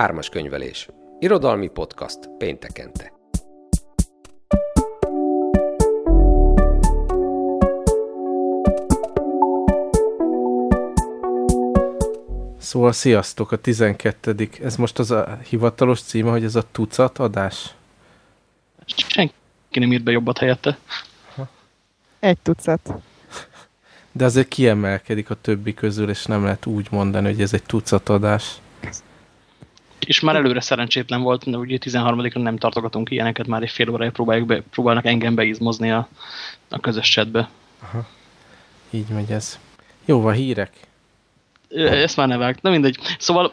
Ármas könyvelés. Irodalmi podcast péntekente. Szóval sziasztok, a 12 Ez most az a hivatalos címe, hogy ez a tucat adás? Senki nem írt be jobbat helyette. Egy tucat. De azért kiemelkedik a többi közül, és nem lehet úgy mondani, hogy ez egy tucat adás. És már előre szerencsétlen volt, de ugye 13-ra nem tartogatunk ilyeneket, már egy fél órája próbáljuk be, próbálnak engem beizmozni a, a közös chatbe. Aha. Így megy ez. Jó, van hírek? Ezt már ne vágt. Na mindegy. Szóval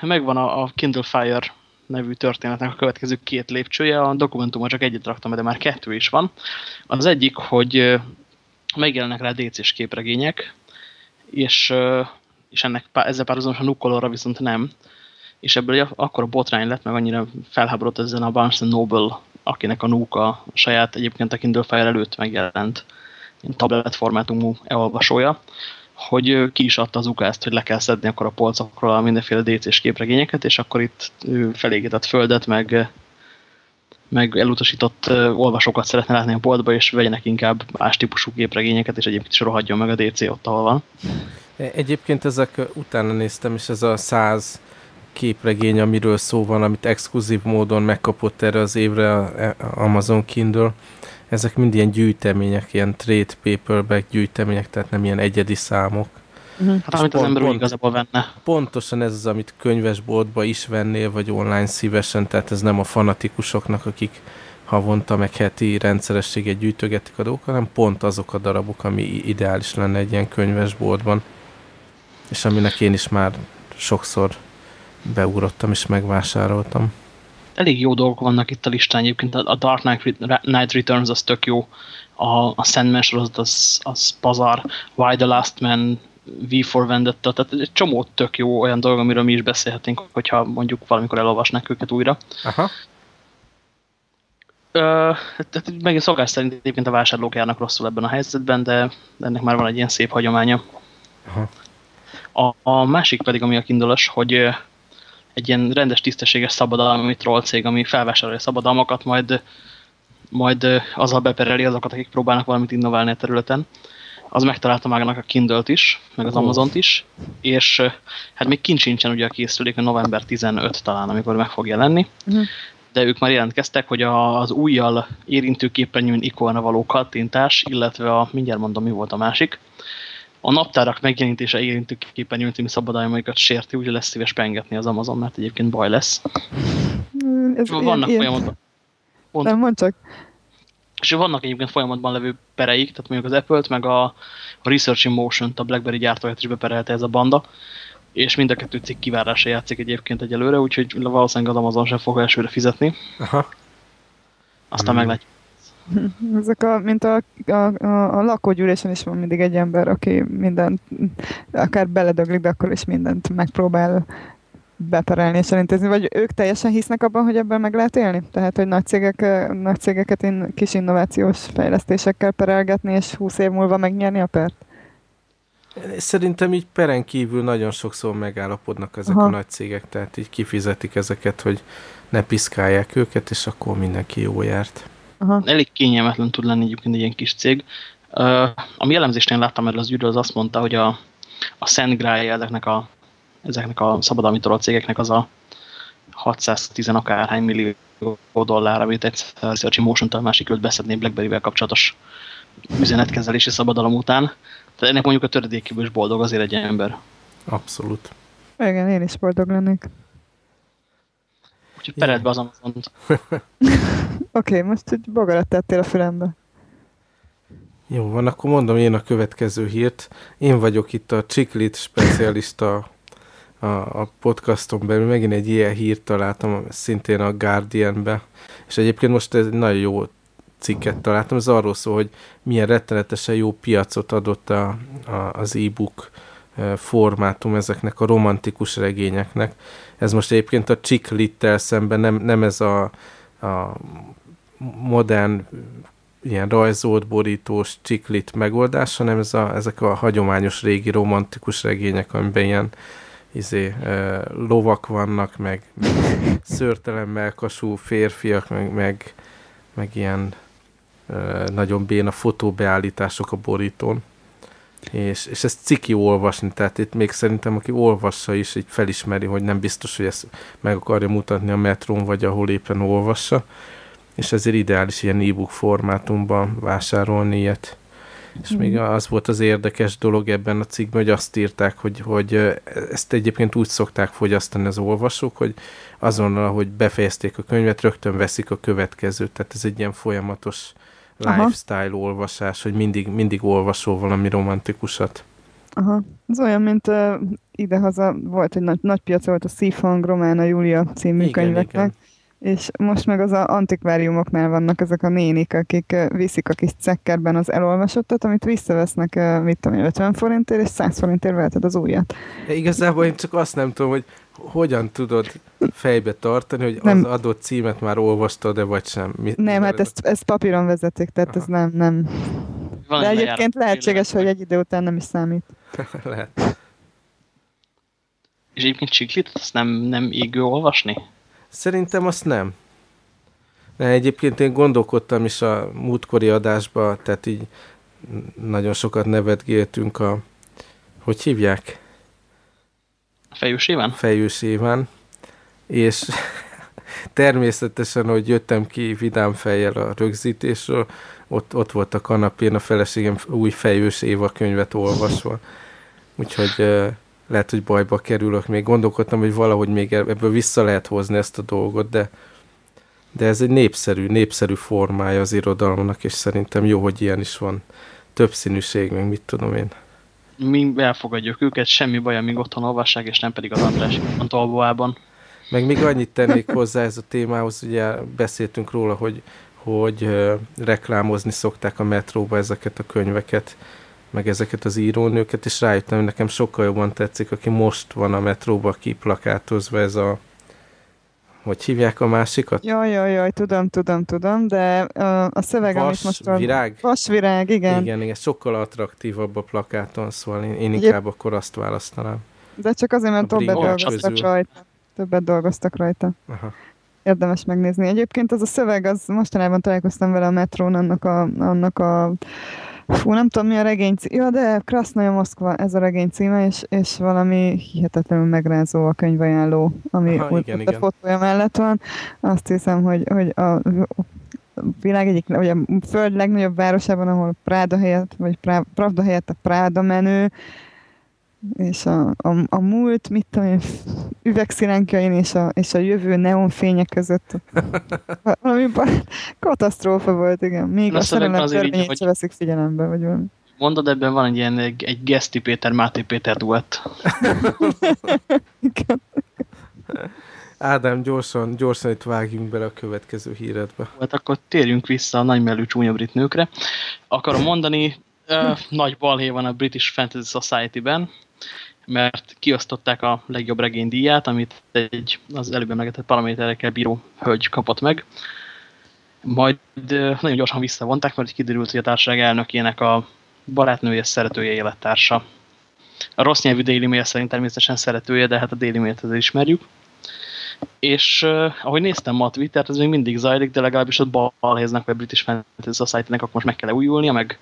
megvan a, a Kindle Fire nevű történetnek a következő két lépcsője. A dokumentumon csak egyet raktam, de már kettő is van. Az egyik, hogy megjelennek rá DC-s képregények, és, és ennek ezzel párhuzamosan Nukkolóra viszont nem. És ebből akkor a botrány lett, meg annyira felháborodott ezen a Barnes Noble, akinek a Nuka saját egyébként a Kindle Fire előtt megjelent tablet formátumú elolvasója, hogy ki is adta az ukázt, hogy le kell szedni akkor a polcokról a mindenféle DC-s képregényeket, és akkor itt felégített földet, meg, meg elutasított olvasókat szeretne látni a boltba, és vegyenek inkább más típusú képregényeket, és egyébként is rohadjon meg a DC ott, ahol van. Egyébként ezek utána néztem, és ez a száz képregény, amiről szó van, amit exkluzív módon megkapott erre az évre a e, Amazon Kindle, ezek mind ilyen gyűjtemények, ilyen trade paperback gyűjtemények, tehát nem ilyen egyedi számok. Uh-huh. Hát amit az ember pont, igazából venne. Pontosan ez az, amit könyvesboltba is vennél, vagy online szívesen, tehát ez nem a fanatikusoknak, akik havonta meg heti rendszerességet gyűjtögetik a dolgokat, hanem pont azok a darabok, ami ideális lenne egy ilyen könyvesboltban. És aminek én is már sokszor beugrottam és megvásároltam elég jó dolgok vannak itt a listán egyébként. A Dark Knight Returns az tök jó, a, a Sandman sorozat az, az pazar, Why the Last Man, V for Vendetta, tehát egy csomó tök jó olyan dolog, amiről mi is beszélhetünk, hogyha mondjuk valamikor elolvasnák őket újra. Aha. Ö, tehát megint szokás szerint egyébként a vásárlók járnak rosszul ebben a helyzetben, de ennek már van egy ilyen szép hagyománya. Aha. A, a másik pedig, ami a kindolos, hogy egy ilyen rendes, tisztességes szabadalmi troll cég, ami felvásárolja a szabadalmakat, majd, majd azzal bepereli azokat, akik próbálnak valamit innoválni a területen. Az megtalálta magának a Kindle-t is, meg az Amazon-t is, és hát még kint sincsen ugye a készülék, a november 15 talán, amikor meg fog jelenni, uh -huh. de ők már jelentkeztek, hogy az újjal érintő képernyőn ikonra való kattintás, illetve a, mindjárt mondom, mi volt a másik, a naptárak megjelenítése érintő képernyőn című szabadalmaikat sérti, úgyhogy lesz szíves pengetni az Amazon, mert egyébként baj lesz. Mm, ez Vannak ilyen, folyamatban. Pont, Nem, mondd csak. És vannak egyébként folyamatban levő pereik, tehát mondjuk az Apple-t, meg a, a Research in Motion-t, a BlackBerry gyártóját is beperelte ez a banda, és mind a kettő cikk kivárása játszik egyébként egyelőre, úgyhogy valószínűleg az Amazon sem fog elsőre fizetni. Aha. Aztán hmm. meglátjuk. Ezek a, mint a, a, a, a lakógyűlésen is van mindig egy ember, aki mindent, akár beledöglik, de akkor is mindent megpróbál beperelni és elintézni, vagy ők teljesen hisznek abban, hogy ebből meg lehet élni? Tehát, hogy nagy, cégek, nagy cégeket in, kis innovációs fejlesztésekkel perelgetni, és 20 év múlva megnyerni a pert? Szerintem így peren kívül nagyon sokszor megállapodnak ezek Aha. a nagy cégek, tehát így kifizetik ezeket, hogy ne piszkálják őket, és akkor mindenki jó járt. Aha. Elég kényelmetlen tud lenni egyébként egy ilyen kis cég. Uh, ami jellemzésnél láttam erről az ügyről, az azt mondta, hogy a, a Szent ezeknek a, ezeknek a szabadalmi cégeknek az a 610 akárhány millió dollár, amit egy Search Motion-tal másik beszedné BlackBerry-vel kapcsolatos üzenetkezelési szabadalom után. Tehát ennek mondjuk a töredékéből is boldog azért egy ember. Abszolút. Igen, én is boldog lennék. Úgyhogy pered be az Amazon-t. Oké, okay, most egy bogarat tettél a fülembe. Jó, van, akkor mondom én a következő hírt. Én vagyok itt a Csiklit specialista a, a podcaston belül. Megint egy ilyen hírt találtam, szintén a Guardian-be. És egyébként most ez egy nagyon jó cikket találtam. Ez arról szól, hogy milyen rettenetesen jó piacot adott a, a, az e-book formátum ezeknek a romantikus regényeknek. Ez most egyébként a Csiklit-tel szemben nem, nem ez a, a modern ilyen rajzolt, borítós, csiklit megoldás, hanem ez a, ezek a hagyományos régi romantikus regények, amiben ilyen, izé, lovak vannak, meg, szörtelen melkasú férfiak, meg, meg, meg ilyen nagyon béna fotóbeállítások a borítón. És, és ez ciki olvasni, tehát itt még szerintem aki olvassa is, így felismeri, hogy nem biztos, hogy ezt meg akarja mutatni a metrón, vagy ahol éppen olvassa, és ezért ideális ilyen e-book formátumban vásárolni ilyet. És mm. még az volt az érdekes dolog ebben a cikkben, hogy azt írták, hogy, hogy ezt egyébként úgy szokták fogyasztani az olvasók, hogy azonnal, ahogy befejezték a könyvet, rögtön veszik a következőt. Tehát ez egy ilyen folyamatos Aha. lifestyle olvasás, hogy mindig, mindig olvasol valami romantikusat. Aha. Ez olyan, mint uh, idehaza volt egy nagy, nagy piaca volt a Szívhang Romána Júlia című igen, könyveknek, igen és most meg az a antikváriumoknál vannak ezek a nénik, akik viszik a kis cekkerben az elolvasottat, amit visszavesznek, mit tudom 50 forintért, és 100 forintért veheted az újat. Ja, igazából én csak azt nem tudom, hogy hogyan tudod fejbe tartani, hogy nem. az adott címet már olvastad-e, vagy sem. Mi, nem, hát ezt, ezt papíron vezetik, tehát Aha. ez nem, nem. Van De egyébként lehetséges, hogy egy idő után nem is számít. Lehet. És egyébként csiklit, azt nem, nem égő olvasni? Szerintem azt nem. De egyébként én gondolkodtam is a múltkori adásba, tehát így nagyon sokat nevetgéltünk a... Hogy hívják? Fejős Éván? Fejős Éván. És természetesen, hogy jöttem ki vidám fejjel a rögzítésről, ott, ott volt a kanapén a feleségem új Fejős Éva könyvet olvasva. Úgyhogy lehet, hogy bajba kerülök. Még gondolkodtam, hogy valahogy még ebből vissza lehet hozni ezt a dolgot, de, de ez egy népszerű, népszerű formája az irodalomnak, és szerintem jó, hogy ilyen is van. Többszínűség, meg mit tudom én. Mi elfogadjuk őket, semmi baj, amíg otthon olvassák, és nem pedig az András Antolboában. Meg még annyit tennék hozzá ez a témához, ugye beszéltünk róla, hogy, hogy reklámozni szokták a metróba ezeket a könyveket, meg ezeket az írónőket, és rájöttem, hogy nekem sokkal jobban tetszik, aki most van a metróba kiplakátozva ez a hogy hívják a másikat? Jaj, jaj, jaj, tudom, tudom, tudom, de a szöveg, Vas, amit most... virág? virág, igen. Igen, igen, sokkal attraktívabb a plakáton, szóval én, én inkább Egyéb... akkor azt választanám. De csak azért, mert többet dolgoztak rajta. Többet dolgoztak rajta. Aha. Érdemes megnézni. Egyébként az a szöveg, az mostanában találkoztam vele a metrón, annak a, annak a Fú, nem tudom mi a regény címe. Ja, de Krasznaja Moszkva, ez a regény címe, és, és valami hihetetlenül megrázó a könyvajánló, ami Aha, igen, igen. a fotója mellett van. Azt hiszem, hogy, hogy a, világ egyik, vagy a föld legnagyobb városában, ahol Práda helyett, vagy Pravda helyett a Práda menő, és a, a, a múlt, mit tudom én, üvegszilánkjain és a, és a jövő neonfények között valami katasztrófa volt, igen. Még Na, a szerelem törvényét hogy... se veszik figyelembe, vagy valami. Mondod, ebben van egy ilyen egy, egy Geszti Péter, Máté Péter duett. Ádám, gyorsan, gyorsan itt vágjunk bele a következő híredbe. Hát akkor térjünk vissza a nagymelű csúnya brit nőkre. Akarom mondani, uh, nagy balhé van a British Fantasy Society-ben, mert kiosztották a legjobb regénydíját, amit egy az előbb emlegetett paraméterekkel bíró hölgy kapott meg. Majd nagyon gyorsan visszavonták, mert kiderült, hogy a társaság elnökének a barátnője, szeretője, élettársa. A rossz nyelvű Daily Mail szerint természetesen szeretője, de hát a Daily azért ismerjük. És ahogy néztem ma a Twittert, ez még mindig zajlik, de legalábbis ott balhéznak, vagy British Fantasy Society-nek akkor most meg kell újulnia, meg,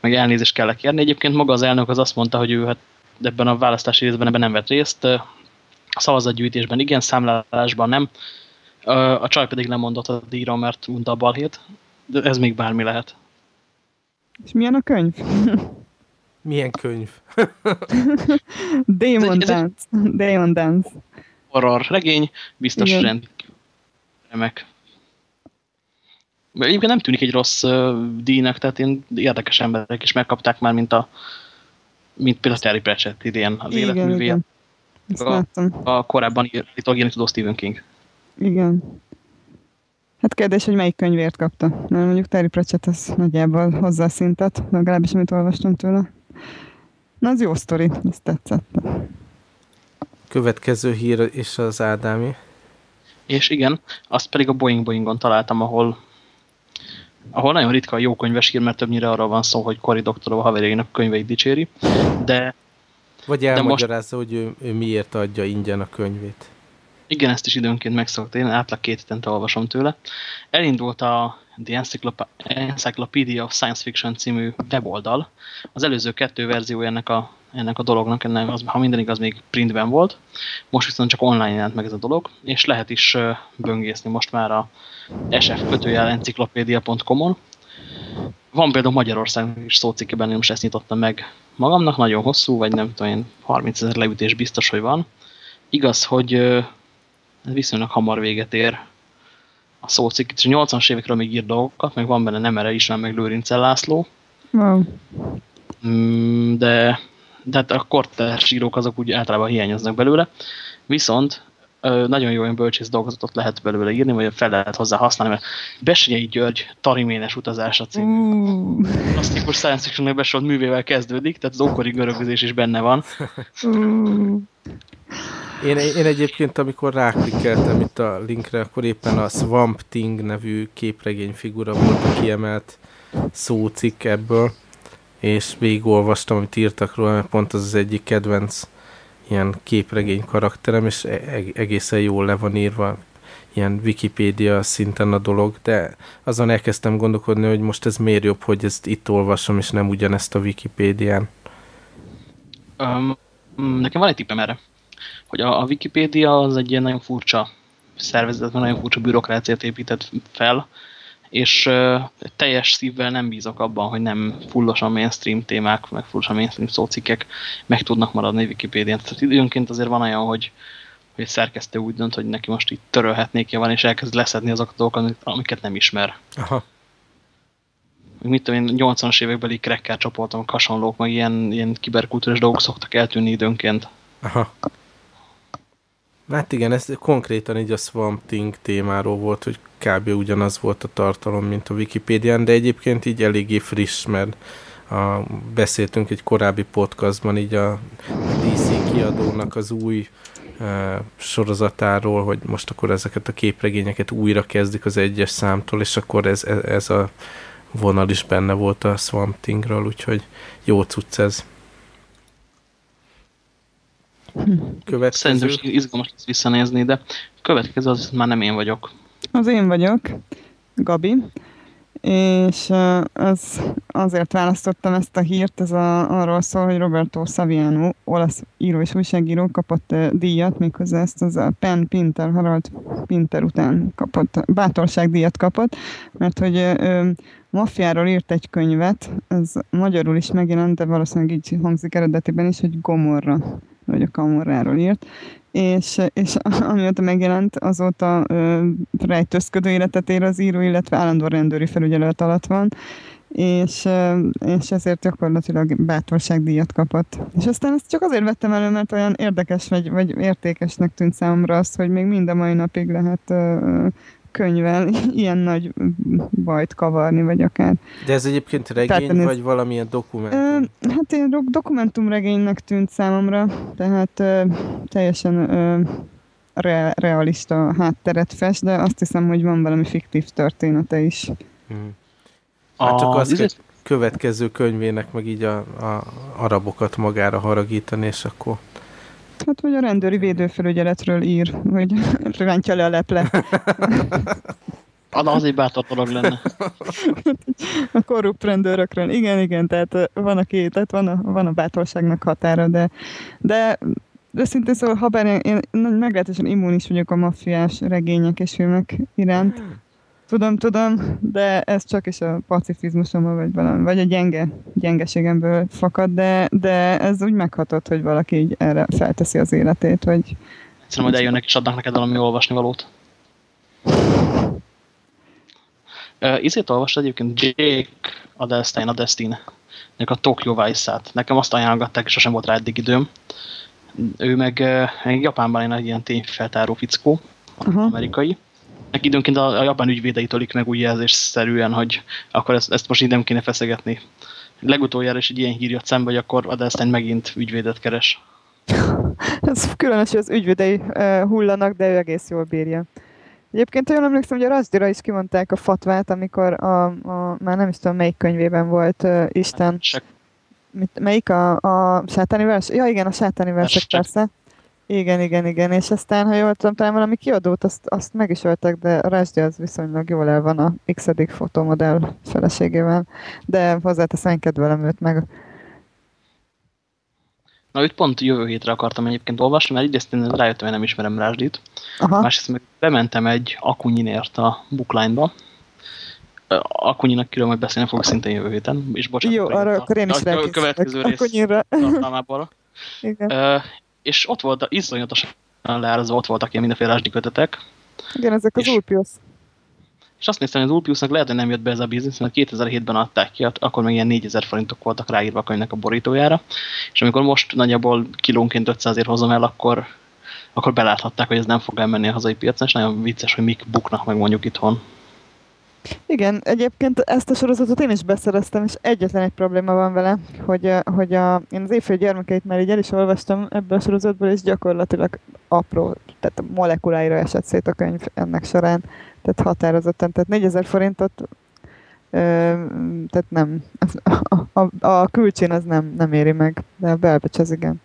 meg elnézést kell kérni. Egyébként maga az elnök az azt mondta, hogy ő hát ebben a választási részben ebben nem vett részt. A szavazatgyűjtésben igen, számlálásban nem. A csaj pedig lemondott a díjra, mert unta a balhét. De ez még bármi lehet. És milyen a könyv? Milyen könyv? Demon Dance. Demon Dance. Horror regény, biztos Igen. rend. Remek. Egyébként nem tűnik egy rossz uh, díjnak, tehát én érdekes emberek is megkapták már, mint a mint például Terry Pratchett idén az igen, életművé. A, a korábban litológiai tudó Stephen King. Igen. Hát kérdés, hogy melyik könyvért kapta. Mert mondjuk Terry Pratchett az nagyjából hozzá a szintet, legalábbis amit olvastam tőle. Na, az jó sztori, ezt tetszett. Következő hír és az Ádámi. És igen, azt pedig a Boeing Boeingon találtam, ahol ahol nagyon ritka a jó könyves hír, mert többnyire arról van szó, hogy Cory Doktorova haverjainak könyveit dicséri, de Vagy elmagyarázza, most... hogy ő, ő miért adja ingyen a könyvét. Igen, ezt is időnként megszokta. Én átlag két hetente olvasom tőle. Elindult a The Encyclopedia of Science Fiction című weboldal. Az előző kettő verzió ennek a, ennek a dolognak, ennek az, ha minden igaz, még printben volt. Most viszont csak online jelent meg ez a dolog, és lehet is böngészni most már a sf-encyclopedia.com-on. Van például Magyarországon is szócikkeben, én most ezt nyitottam meg magamnak, nagyon hosszú, vagy nem tudom én, 30 ezer leütés biztos, hogy van. Igaz, hogy viszonylag hamar véget ér a szócikk. És 80-as évekről még ír dolgokat, meg van benne Nemere is, meg Lőrincel László. Wow. Mm, de, de hát a kortárs írók azok úgy általában hiányoznak belőle. Viszont nagyon jó olyan bölcsész dolgozatot lehet belőle írni, vagy fel lehet hozzá használni, mert Besenyei György Tariménes utazása című uh. klasszikus science fiction besorolt művével kezdődik, tehát az ókori görögözés is benne van. Uh. Én, én egyébként, amikor ráklikkeltem itt a linkre, akkor éppen a Swamp Thing nevű képregényfigura volt a kiemelt szócikk ebből, és végigolvastam, amit írtak róla, mert pont az az egyik kedvenc ilyen képregény karakterem, és e-, e egészen jól le van írva, ilyen Wikipédia szinten a dolog, de azon elkezdtem gondolkodni, hogy most ez miért jobb, hogy ezt itt olvasom, és nem ugyanezt a Wikipédián. Um, nekem van egy tippem erre hogy a, a Wikipédia az egy ilyen nagyon furcsa szervezet, nagyon furcsa bürokráciát épített fel, és teljes szívvel nem bízok abban, hogy nem fullosan mainstream témák, meg fullosan mainstream szócikkek meg tudnak maradni Wikipédián. Tehát időnként azért van olyan, hogy, hogy egy szerkesztő úgy dönt, hogy neki most itt törölhetnék van, és elkezd leszedni azokat a dolgokat, amiket nem ismer. Aha. Mit tudom én, 80-as évekbeli cracker csoportom, hasonlók, meg ilyen, ilyen kiberkultúrás dolgok szoktak eltűnni időnként. Aha. Hát igen, ez konkrétan így a Swamp Thing témáról volt, hogy kb. ugyanaz volt a tartalom, mint a Wikipédián, de egyébként így eléggé friss, mert a, beszéltünk egy korábbi podcastban így a DC kiadónak az új e, sorozatáról, hogy most akkor ezeket a képregényeket újra kezdik az egyes számtól, és akkor ez, ez a vonal is benne volt a Swamp Thingről, úgyhogy jó cucc ez. Következő. Szerintem izgalmas lesz visszanézni, de következő az már nem én vagyok. Az én vagyok, Gabi, és az, azért választottam ezt a hírt, ez a, arról szól, hogy Roberto Saviano, olasz író és újságíró kapott díjat, méghozzá ezt az a Pen Pinter, Harald Pinter után kapott, bátorság kapott, mert hogy ö, maffiáról írt egy könyvet, ez magyarul is megjelent, de valószínűleg így hangzik eredetiben is, hogy Gomorra vagy a Kamorráról írt, és, és amióta megjelent, azóta ö, rejtőzködő életet ér az író, illetve állandó rendőri felügyelet alatt van, és, és ezért gyakorlatilag bátorságdíjat kapott. És aztán ezt csak azért vettem elő, mert olyan érdekes vagy, vagy értékesnek tűnt számomra az, hogy még mind a mai napig lehet könyvvel ilyen nagy bajt kavarni, vagy akár. De ez egyébként regény, tehát, vagy valamilyen dokumentum? Ö, hát én dokumentumregénynek tűnt számomra, tehát ö, teljesen ö, re, realista hátteret fest, de azt hiszem, hogy van valami fiktív története is. Hmm. Hát csak az hogy következő könyvének meg így a, a arabokat magára haragítani, és akkor Hát, vagy a rendőri védőfelügyeletről ír, hogy rántja le a leple. Anna, az egy bátor dolog lenne. a korrupt rendőrökről. Igen, igen, tehát van a két, tehát van a, van a bátorságnak határa, de, de de szintén szóval, ha bár én, én meglehetősen immunis vagyok a maffiás regények és filmek iránt, Tudom, tudom, de ez csak is a pacifizmusommal, vagy valami, vagy a gyenge, gyengeségemből fakad, de, de ez úgy meghatott, hogy valaki így erre felteszi az életét, hogy... Szerintem, hogy eljönnek és adnak neked valami olvasni valót. Uh, Izét olvastad egyébként Jake Adelstein, a Destiny, a Tokyo Vice-át. Nekem azt ajánlották, és sosem volt rá eddig időm. Ő meg uh, Japánban egy ilyen tényfeltáró fickó, Aha. amerikai meg időnként a, a japán ügyvédei tolik meg úgy jelzésszerűen, hogy akkor ezt, ezt most így nem kéne feszegetni. Legutoljára is egy ilyen hír jött szembe, hogy akkor Adelstein megint ügyvédet keres. Ez különös, hogy az ügyvédei uh, hullanak, de ő egész jól bírja. Egyébként olyan emlékszem, hogy a Razdira is kimondták a fatvát, amikor a, a már nem is tudom melyik könyvében volt uh, Isten. Se mit, melyik a, a sátáni vers? Ja igen, a sátáni versek Versek. persze. Igen, igen, igen, és aztán, ha jól tudom, talán valami kiadót, azt, azt meg is öltek, de a Rásdi az viszonylag jól el van a x fotomodell feleségével, de hozzáteszem, én kedvelem őt meg. Na, őt pont jövő hétre akartam egyébként olvasni, mert egyrészt én rájöttem, hogy nem ismerem Rásdit. Aha, Másrészt meg bementem egy Akunyinért a bookline-ba. Akunyinak külön majd beszélni fogok szintén jövő héten, és bocsánat. jó, arra akkor én is a, a következő rész. Igen. És ott volt, iszonyatosan leárazva, ott voltak ilyen mindenféle Rásdi kötetek, igen, ezek az Ulpius. és azt néztem, hogy az Ulpiusnak lehet, hogy nem jött be ez a biznisz, mert 2007-ben adták ki, akkor még ilyen 4000 forintok voltak ráírva a könyvnek a borítójára, és amikor most nagyjából kilónként 500 ért hozom el, akkor, akkor beláthatták, hogy ez nem fog elmenni a hazai piacon, és nagyon vicces, hogy mik buknak meg mondjuk itthon. Igen, egyébként ezt a sorozatot én is beszereztem, és egyetlen egy probléma van vele, hogy, hogy a, én az évfél gyermekeit már így el is olvastam ebből a sorozatból, és gyakorlatilag apró, tehát molekuláira esett szét a könyv ennek során, tehát határozottan, tehát 4000 forintot, ö, tehát nem, a, a, a külcsén az nem, nem éri meg, de a belbecs az igen.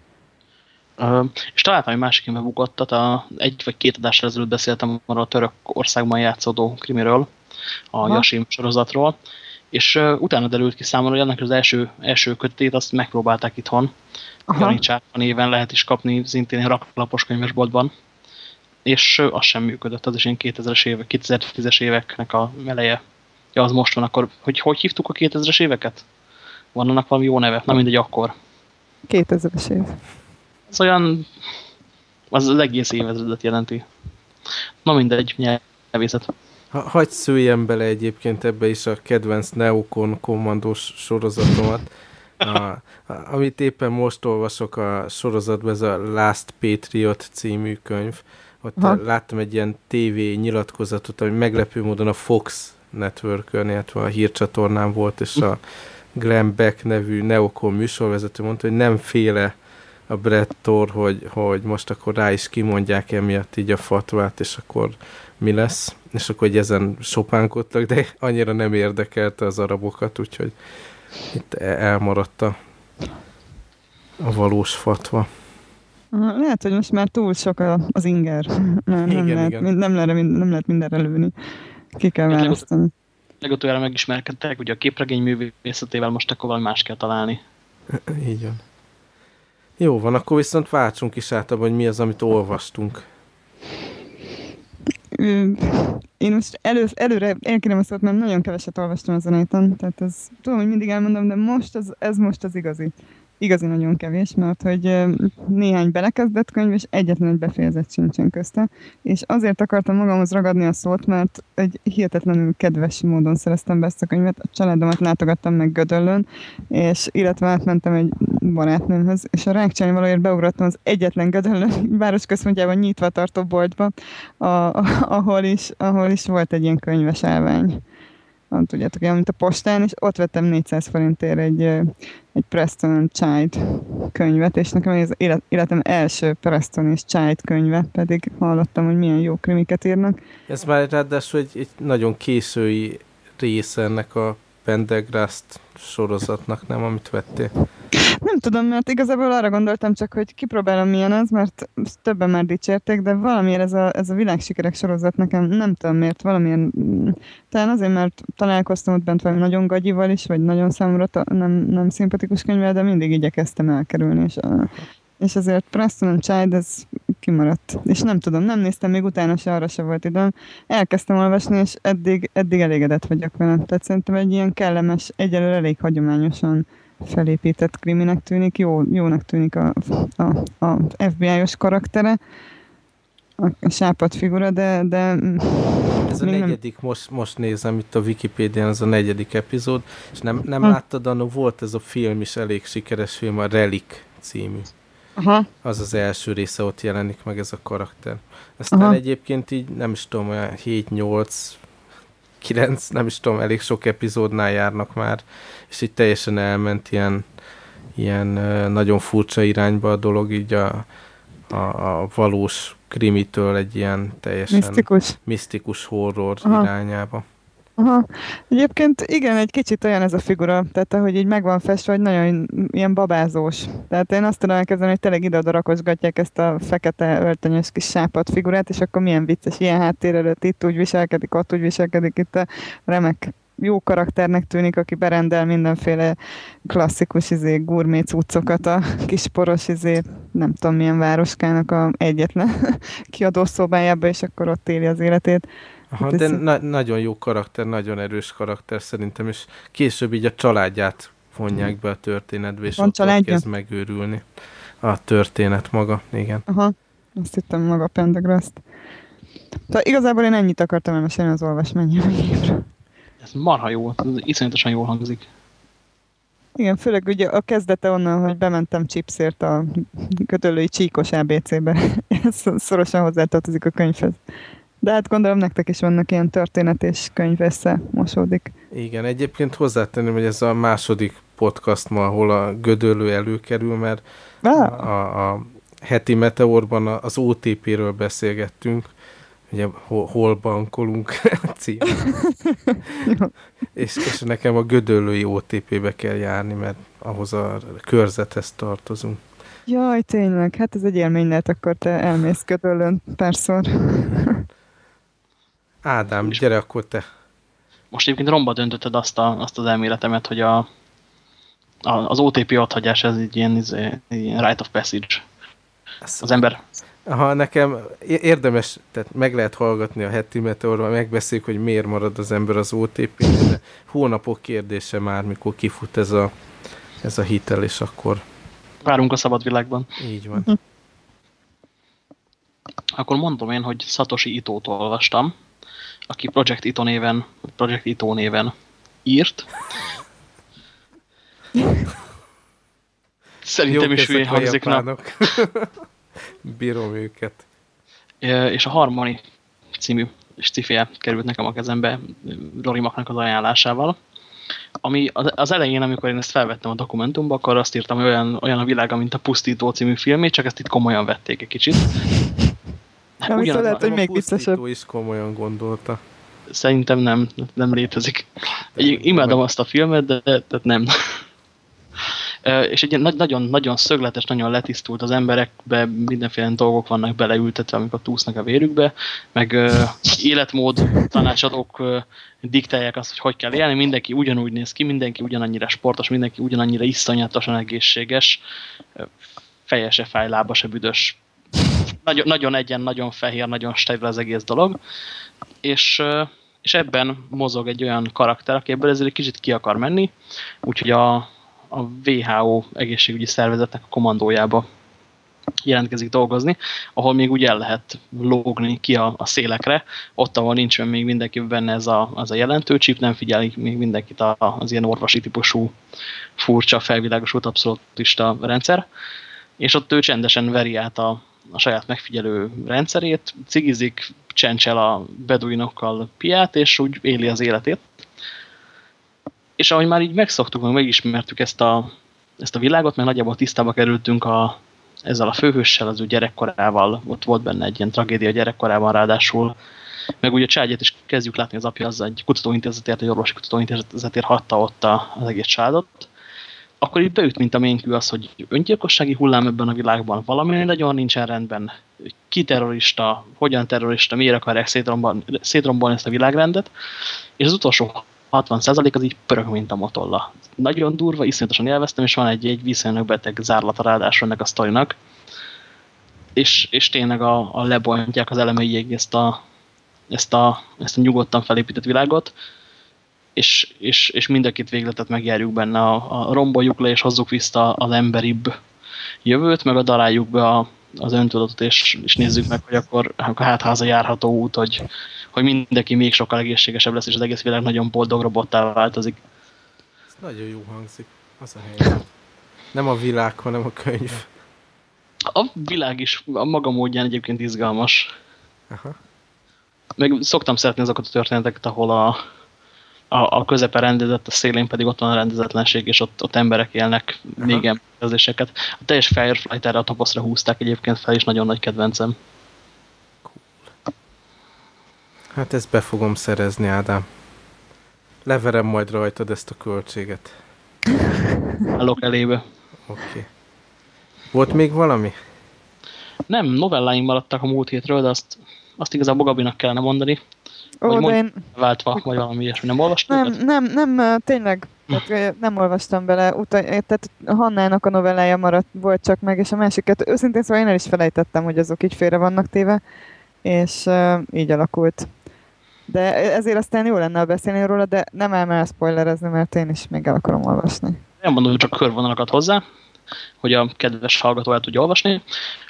Ö, és találtam egy másik a, egy vagy két adással ezelőtt beszéltem arra a török országban játszódó krimiről, a Aha. Yasim sorozatról, és uh, utána derült ki számomra, hogy annak az első, első kötetét azt megpróbálták itthon. Aha, Janicsákon néven lehet is kapni szintén raklapos könyvesboltban. És uh, az sem működött, az is ilyen 2000-es évek, 2010-es éveknek a eleje. Ja, az most van akkor. Hogy hogy hívtuk a 2000-es éveket? Van annak valami jó neve? Na mindegy, akkor. 2000-es év. Ez olyan... Az az egész évezredet jelenti. Na mindegy, nyelvészet. Ha, hagy szüljem bele egyébként ebbe is a kedvenc Neokon kommandós sorozatomat, a, a, amit éppen most olvasok a sorozatban, ez a Last Patriot című könyv. Ott. Aha. láttam egy ilyen TV nyilatkozatot, ami meglepő módon a Fox Network-ön, illetve a hírcsatornán volt, és a Glenn Beck nevű Neokon műsorvezető mondta, hogy nem féle a Brett Thor, hogy, hogy most akkor rá is kimondják emiatt így a fatvát, és akkor mi lesz, és akkor hogy ezen sopánkodtak, de annyira nem érdekelte az arabokat, úgyhogy itt e- elmaradt a, a valós fatva. Lehet, hogy most már túl sok a- az inger. Már nem, Igen, lehet, igen. mind- nem, lehet, nem lehet mindenre lőni. Ki kell választani. Legutoljára megismerkedtek, ugye a képregény művészetével most akkor valami más kell találni. Így van. Jó van, akkor viszont váltsunk is át abba, hogy mi az, amit olvastunk. Én most elő, előre elkérem a szót, mert nagyon keveset olvastam a héten, tehát ez, tudom, hogy mindig elmondom, de most az, ez most az igazi. Igazi nagyon kevés, mert hogy néhány belekezdett könyv, és egyetlen egy befejezett sincsen közte. És azért akartam magamhoz ragadni a szót, mert egy hihetetlenül kedves módon szereztem be ezt a könyvet. A családomat látogattam meg Gödöllön, és illetve átmentem egy barátnőmhöz, és a rákcsálni valóért beugrottam az egyetlen Gödöllön városközpontjában nyitva tartó boltba, a, a, ahol, is, ahol is volt egy ilyen könyves állvány. Ah, Tudjátok, olyan, mint a postán, és ott vettem 400 forintért egy, egy Preston Child könyvet, és nekem ez élet, életem első Preston és Child könyve, pedig hallottam, hogy milyen jó krimiket írnak. Ez már ráadásul egy, egy nagyon késői része ennek a Pendergrast sorozatnak, nem, amit vettél? Nem tudom, mert igazából arra gondoltam csak, hogy kipróbálom milyen az, mert többen már dicsérték, de valamiért ez a, ez a világsikerek sorozat nekem nem tudom miért, valamilyen, mm, talán azért, mert találkoztam ott bent valami nagyon gagyival is, vagy nagyon számomra nem, nem szimpatikus könyvvel, de mindig igyekeztem elkerülni, és, a, és ezért Preston and Child, ez kimaradt. És nem tudom, nem néztem még utána se, arra se volt időm. Elkezdtem olvasni, és eddig, eddig elégedett vagyok vele. Tehát szerintem egy ilyen kellemes, egyelőre elég hagyományosan felépített kriminek tűnik, jó, jónak tűnik a, a, a FBI-os karaktere, a, a sápat figura, de, de Ez a Még nem- negyedik, most, most nézem itt a Wikipédián, ez a negyedik epizód, és nem, nem Hm. láttad, annó volt ez a film is, elég sikeres film, a Relic című. aha, Az az első része, ott jelenik meg ez a karakter. Aztán Aha. egyébként így, nem is tudom, olyan 7-8, 9, nem is tudom, elég sok epizódnál járnak már, és így teljesen elment ilyen, ilyen nagyon furcsa irányba a dolog, így a, a, a valós krimitől egy ilyen teljesen misztikus. misztikus horror Aha. irányába. Aha. Egyébként igen, egy kicsit olyan ez a figura, tehát ahogy így megvan festve, hogy nagyon ilyen babázós. Tehát én azt tudom elkezdeni, hogy tényleg ide-oda rakosgatják ezt a fekete öltönyös kis sápat figurát, és akkor milyen vicces, ilyen háttér előtt itt úgy viselkedik, ott úgy viselkedik, itt a remek jó karakternek tűnik, aki berendel mindenféle klasszikus izé, gurmé cuccokat a kis poros izé, nem tudom milyen városkának a egyetlen kiadószobájába, és akkor ott éli az életét. Aha, hát de na nagyon jó karakter, nagyon erős karakter szerintem, és később így a családját vonják be a történetbe, és Van ott, ott kezd megőrülni a történet maga, igen. Aha, azt hittem maga Pendergrast. Tehát igazából én ennyit akartam elmesélni az olvasmányomról. Ez marha jó, ez iszonyatosan jól hangzik. Igen, főleg ugye a kezdete onnan, hogy bementem chipsért a kötőlői csíkos ABC-be. Ez szorosan hozzátartozik a könyvhez. De hát gondolom nektek is vannak ilyen történet és könyv összemosódik. Igen, egyébként hozzátenném, hogy ez a második podcast ma, ahol a gödöllő előkerül, mert ah. a, a heti meteorban az OTP-ről beszélgettünk, ugye hol, hol bankolunk cím. és, és nekem a gödöllői OTP-be kell járni, mert ahhoz a körzethez tartozunk. Jaj, tényleg, hát ez egy élmény lehet, akkor te elmész gödöllőn párszor. Ádám, és gyere akkor te. Most egyébként romba döntötted azt, a, azt az elméletemet, hogy a, a, az OTP otthagyás ez egy ilyen, egy ilyen right of passage. Az ember... Ha nekem érdemes, tehát meg lehet hallgatni a heti meteorban, megbeszéljük, hogy miért marad az ember az otp de hónapok kérdése már, mikor kifut ez a, ez a hitel, és akkor... Várunk a szabad világban. Így van. Akkor mondom én, hogy Satoshi Itót olvastam, aki Project Ito néven, Project Ito néven írt. Szerintem is hülyén hangzik. Bírom őket. És a Harmony című sci került nekem a kezembe Rorimaknak az ajánlásával. Ami az elején, amikor én ezt felvettem a dokumentumba, akkor azt írtam, hogy olyan, olyan a világa, mint a Pusztító című filmét, csak ezt itt komolyan vették egy kicsit. Nem, Ugyanaz, lehet, hogy még viccesebb. is komolyan gondolta. Szerintem nem, nem létezik. Egy, imádom azt a filmet, de tehát nem. és egy nagyon-nagyon szögletes, nagyon letisztult az emberekbe, mindenféle dolgok vannak beleültetve, amikor túsznak a vérükbe, meg életmód tanácsadók diktálják azt, hogy hogy kell élni, mindenki ugyanúgy néz ki, mindenki ugyanannyira sportos, mindenki ugyanannyira iszonyatosan egészséges, feje se fáj, lába se büdös, nagyon, nagyon egyen, nagyon fehér, nagyon steril az egész dolog, és, és ebben mozog egy olyan karakter, aki ebből ezért egy kicsit ki akar menni, úgyhogy a, a WHO egészségügyi szervezetnek a komandójába jelentkezik dolgozni, ahol még úgy el lehet lógni ki a, a szélekre, ott, ahol nincs még mindenki benne ez a, az a jelentő csip, nem figyelik még mindenkit a, az ilyen orvosi típusú furcsa, felvilágosult abszolútista rendszer, és ott ő csendesen veri át a, a saját megfigyelő rendszerét, cigizik, csencsel a beduinokkal piát, és úgy éli az életét. És ahogy már így megszoktuk, meg megismertük ezt a, ezt a világot, mert nagyjából tisztába kerültünk a, ezzel a főhőssel, az ő gyerekkorával, ott volt benne egy ilyen tragédia gyerekkorában ráadásul, meg ugye a családját is kezdjük látni, az apja az egy kutatóintézetért, egy orvosi kutatóintézetért hatta ott az egész családot, akkor itt beüt, mint a ménkű az, hogy öngyilkossági hullám ebben a világban valami nagyon nincsen rendben. Ki terrorista, hogyan terrorista, miért akarják szétrombolni, szétrombolni ezt a világrendet, és az utolsó 60% az így pörög, mint a motolla. Nagyon durva, iszonyatosan élveztem, és van egy, egy viszonylag beteg zárlata ráadásul ennek a sztorinak. És, és tényleg a, a lebontják az elemeiig ezt a, ezt, a, ezt a nyugodtan felépített világot, és, és, és mind a két végletet megjárjuk benne, a, a romboljuk le és hozzuk vissza az emberibb jövőt, meg a daráljuk be a, az öntudatot, és, és nézzük meg, hogy akkor, akkor hát háza járható út, hogy, hogy mindenki még sokkal egészségesebb lesz, és az egész világ nagyon boldog robottá változik. Ez nagyon jó hangzik, az a helyzet. Nem a világ, hanem a könyv. A világ is a maga módján egyébként izgalmas. Aha. Meg szoktam szeretni azokat a történeteket, ahol a, a, a közepe rendezett, a szélén pedig ott van a rendezetlenség, és ott, ott emberek élnek Aha. még emlékezéseket. A teljes Fireflight erre a tapaszra húzták egyébként fel, és nagyon nagy kedvencem. Cool. Hát ezt be fogom szerezni, Ádám. Leverem majd rajtad ezt a költséget. Állok elébe. Oké. Okay. Volt még valami? Nem, novelláink maradtak a múlt hétről, de azt, azt igazából Gabinak kellene mondani. Ó, vagy de én... váltva, vagy valami ilyesmi. Nem olvastad? Nem, nem, nem, tényleg. Tehát nem olvastam bele. Uta, tehát Hannának a novellája maradt, volt csak meg, és a másikat őszintén szóval én el is felejtettem, hogy azok így félre vannak téve, és uh, így alakult. De ezért aztán jó lenne beszélni róla, de nem el spoilerezni, mert én is még el akarom olvasni. Nem mondom, csak körvonalakat hozzá, hogy a kedves hallgató el tudja olvasni.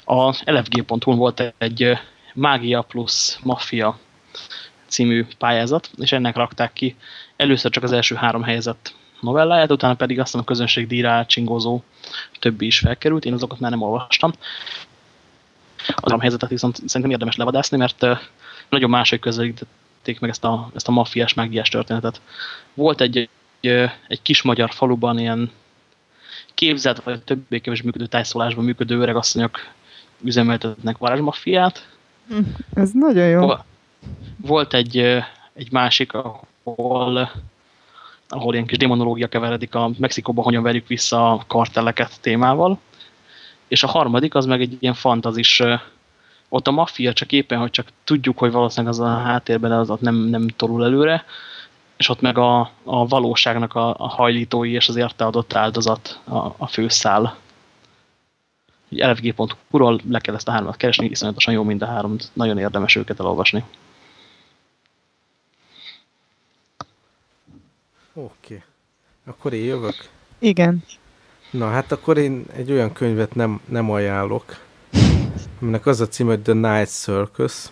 A lfg.hu volt egy Mágia plusz Mafia című pályázat, és ennek rakták ki először csak az első három helyezett novelláját, utána pedig aztán a közönség díjra csingózó többi is felkerült, én azokat már nem olvastam. Az a helyzetet viszont szerintem érdemes levadászni, mert nagyon máshogy közelítették meg ezt a, ezt a maffiás, mágiás történetet. Volt egy, egy, egy kis magyar faluban ilyen képzelt, vagy többé-kevés működő tájszólásban működő öregasszonyok üzemeltetnek varázsmaffiát. Ez nagyon jó. Volt egy, egy másik, ahol, ahol ilyen kis demonológia keveredik a Mexikóban, hogyan verjük vissza a kartelleket témával. És a harmadik, az meg egy ilyen fantazis, ott a maffia csak éppen, hogy csak tudjuk, hogy valószínűleg az a háttérben az ott nem, nem torul előre, és ott meg a, a valóságnak a, a hajlítói és az érte adott áldozat a, a főszál. lfg.hu-ról le kell ezt a hármat keresni, iszonyatosan jó mind a három, nagyon érdemes őket elolvasni. Oké. Okay. Akkor én jövök? Igen. Na, hát akkor én egy olyan könyvet nem, nem ajánlok, aminek az a cím, hogy The Night Circus,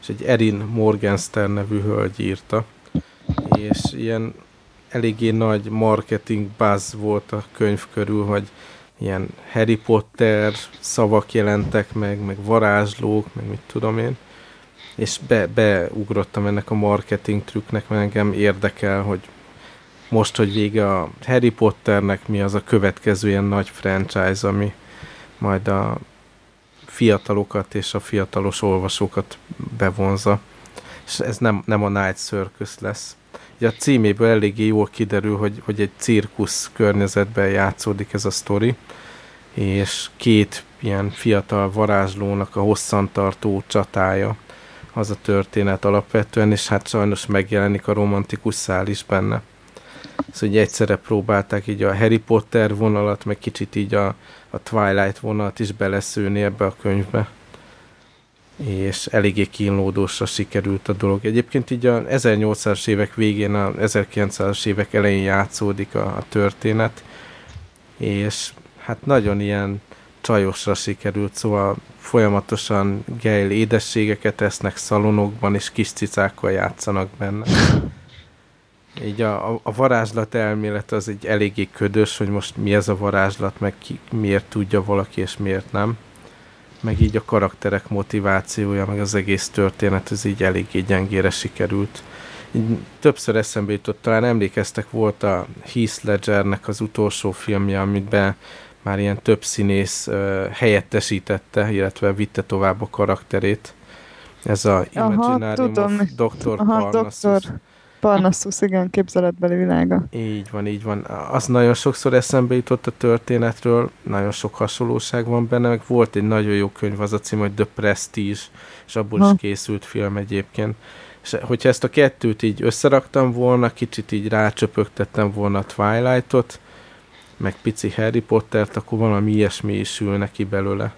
és egy Erin Morgenstern nevű hölgy írta, és ilyen eléggé nagy marketing buzz volt a könyv körül, hogy ilyen Harry Potter szavak jelentek meg, meg varázslók, meg mit tudom én, és be, beugrottam ennek a marketing trükknek, mert engem érdekel, hogy most, hogy vége a Harry Potternek, mi az a következő ilyen nagy franchise, ami majd a fiatalokat és a fiatalos olvasókat bevonza. És ez nem, nem a Night Circus lesz. Ugye a címéből eléggé jól kiderül, hogy, hogy egy cirkusz környezetben játszódik ez a sztori, és két ilyen fiatal varázslónak a hosszantartó csatája az a történet alapvetően, és hát sajnos megjelenik a romantikus szál is benne. Szóval hogy egyszerre próbálták így a Harry Potter vonalat, meg kicsit így a, a Twilight vonalat is beleszőni ebbe a könyvbe. És eléggé kínlódósra sikerült a dolog. Egyébként így a 1800-as évek végén, a 1900-as évek elején játszódik a, a történet, és hát nagyon ilyen csajosra sikerült, szóval folyamatosan gejl édességeket esznek szalonokban, és kis cicákkal játszanak benne így a, a, a varázslat elmélet az egy eléggé ködös, hogy most mi ez a varázslat, meg ki, miért tudja valaki, és miért nem. Meg így a karakterek motivációja, meg az egész történet, ez így eléggé gyengére sikerült. Így többször eszembe jutott, talán emlékeztek, volt a Heath Ledgernek az utolsó filmje, amiben már ilyen több színész uh, helyettesítette, illetve vitte tovább a karakterét. Ez a Imaginarium Aha, of Dr. Aha, Parnassus. Doktor. Parnassus, igen, képzeletbeli világa. Így van, így van. Az nagyon sokszor eszembe jutott a történetről, nagyon sok hasonlóság van benne, meg volt egy nagyon jó könyv, az a cím, hogy The Prestige, és abból ha. is készült film egyébként. És hogyha ezt a kettőt így összeraktam volna, kicsit így rácsöpögtettem volna a Twilight-ot, meg pici Harry Pottert, akkor valami ilyesmi is ül neki belőle.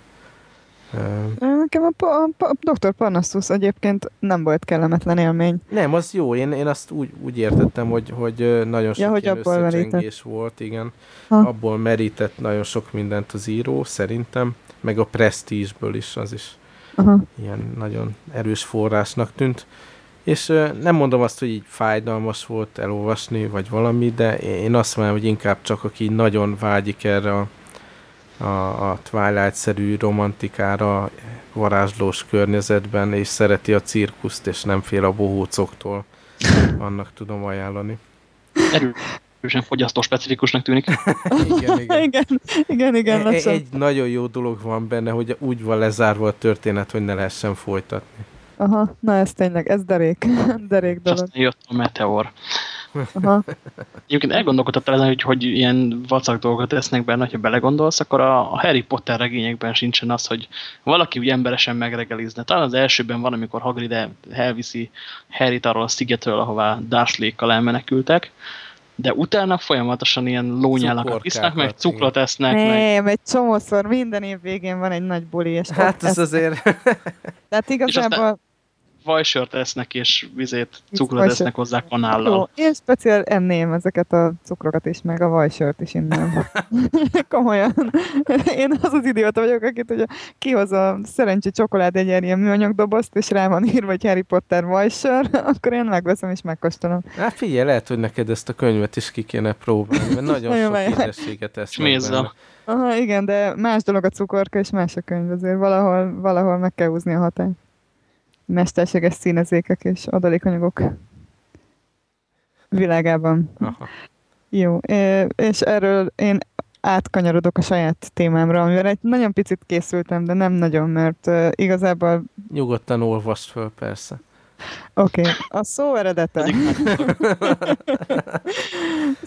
Nekem a, a, a Dr. Parnassus egyébként nem volt kellemetlen élmény. Nem, az jó. Én, én azt úgy, úgy értettem, hogy, hogy nagyon sok ja, hogy abból merített. volt, igen. Ha. Abból merített nagyon sok mindent az író, szerintem. Meg a Prestige-ből is, az is Aha. ilyen nagyon erős forrásnak tűnt. És nem mondom azt, hogy így fájdalmas volt elolvasni, vagy valami, de én azt mondom, hogy inkább csak aki nagyon vágyik erre a a, a Twilight-szerű romantikára varázslós környezetben, és szereti a cirkuszt, és nem fél a bohócoktól. Annak tudom ajánlani. Erősen fogyasztó specifikusnak tűnik. igen, igen. igen, igen, igen e, egy nagyon jó dolog van benne, hogy úgy van lezárva a történet, hogy ne lehessen folytatni. Aha, na ez tényleg, ez derék, derék dolog. Aztán jött a meteor. Aha. Egyébként elgondolkodtál ezen, hogy, hogy ilyen vacak dolgokat tesznek benne, ha belegondolsz, akkor a, a Harry Potter regényekben sincsen az, hogy valaki úgy emberesen megregelizne. Talán az elsőben van, amikor Hagrid elviszi Harryt arról a szigetről, ahová Dursley-kkal elmenekültek, de utána folyamatosan ilyen lónyálakat visznek, meg cukrot esznek. Nem, meg... egy csomószor minden év végén van egy nagy buli, és Hát ez azért... Tehát igazából vajsört esznek, és vizét, cukrot Vajsör. esznek hozzá kanállal. Jó, én speciál enném ezeket a cukrokat is, meg a vajsört is innen. Komolyan. Én az az idióta vagyok, akit ugye kihoz a szerencsi csokolád egy ilyen műanyag dobozt, és rá van írva, hogy Harry Potter vajsör, akkor én megveszem és megkóstolom. Hát figyelj, lehet, hogy neked ezt a könyvet is ki kéne próbálni, mert nagyon sok édességet esznek Aha, igen, de más dolog a cukorka, és más a könyv, azért valahol, valahol meg kell húzni a hatályt mesterséges színezékek és adalékanyagok világában. Aha. Jó, és erről én átkanyarodok a saját témámra, amivel egy nagyon picit készültem, de nem nagyon, mert igazából... Nyugodtan olvast föl, persze. Oké, okay. a szó eredete.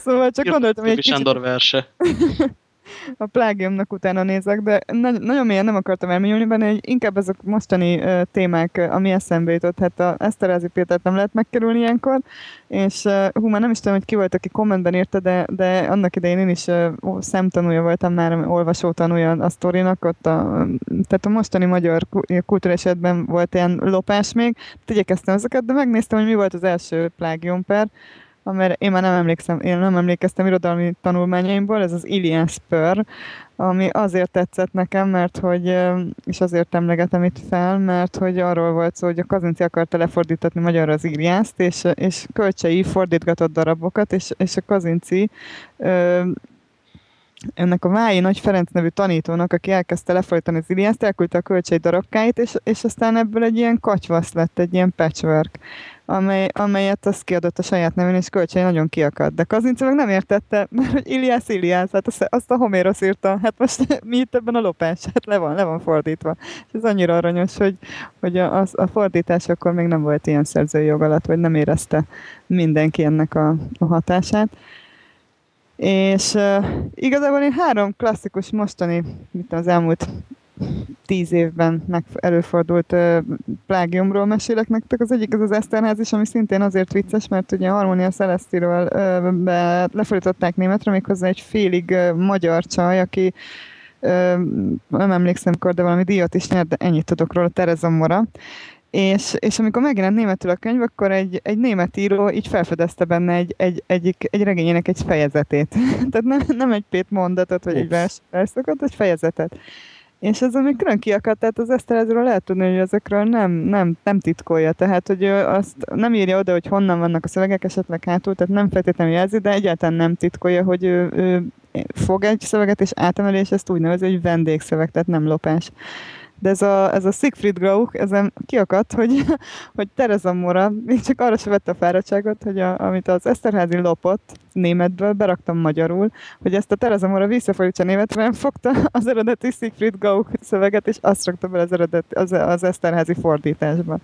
szóval csak gondoltam, hogy egy kicsit... Sándor verse a plágiumnak utána nézek, de na- nagyon mélyen nem akartam elmélyülni benne, hogy inkább ezek mostani uh, témák, ami eszembe jutott. Hát a Eszterázi Pétert nem lehet megkerülni ilyenkor, és uh, hú, már nem is tudom, hogy ki volt, aki kommentben írta, de, de annak idején én is uh, szemtanúja voltam már, olvasó tanúja a sztorinak, ott a, tehát a mostani magyar kultúresetben volt ilyen lopás még, igyekeztem ezeket, de megnéztem, hogy mi volt az első plágium per, amire én már nem emlékszem, én nem emlékeztem irodalmi tanulmányaimból, ez az Ilias Pör, ami azért tetszett nekem, mert hogy, és azért emlegetem itt fel, mert hogy arról volt szó, hogy a Kazinci akarta lefordítatni magyarra az Iliászt, és, és Kölcsei fordítgatott darabokat, és, és a Kazinci ennek a Vályi Nagy Ferenc nevű tanítónak, aki elkezdte lefordítani az Iliászt, elküldte a kölcsei darabkáit, és, és aztán ebből egy ilyen kacsvasz lett, egy ilyen patchwork amely, amelyet az kiadott a saját nevén, és kölcsei nagyon kiakadt. De Kazinci meg nem értette, mert hogy Iliász Iliász, hát azt, azt a Homérosz írta, hát most mi itt ebben a lopás? Hát le van, le van fordítva. És ez annyira aranyos, hogy, hogy a, a, a fordítás akkor még nem volt ilyen szerzői jog alatt, vagy nem érezte mindenki ennek a, a hatását. És uh, igazából én három klasszikus mostani, mint az elmúlt tíz évben meg előfordult uh, plágiumról mesélek nektek. Az egyik az az Eszterház is, ami szintén azért vicces, mert ugye a Harmonia Celestiről uh, lefordították németre, méghozzá egy félig uh, magyar csaj, aki uh, nem emlékszem mikor, de valami díjat is nyert, de ennyit tudok róla, Tereza Mora. És, és amikor megjelent németül a könyv, akkor egy, egy német író így felfedezte benne egy, egy, egy, egy regényének egy fejezetét. Tehát nem, nem egy pét mondatot, vagy Ups. egy vers, verszakot, egy fejezetet. És ez ami külön kiakadt, tehát az Eszterezről lehet tudni, hogy ezekről nem, nem, nem titkolja, tehát hogy ő azt nem írja oda, hogy honnan vannak a szövegek esetleg hátul, tehát nem feltétlenül jelzi, de egyáltalán nem titkolja, hogy ő, ő fog egy szöveget és átemeli, és ezt úgy nevezi, hogy vendégszöveg, tehát nem lopás. De ez a, ez a Siegfried Grauch, ezen kiakadt, hogy, hogy Tereza Mora még csak arra se vette a fáradtságot, hogy a, amit az Eszterházi lopott németből, beraktam magyarul, hogy ezt a Tereza Mora visszafordítsa németre, fogta az eredeti Siegfried Grauch szöveget, és azt rakta be az, eredeti, az, az Eszterházi fordításba.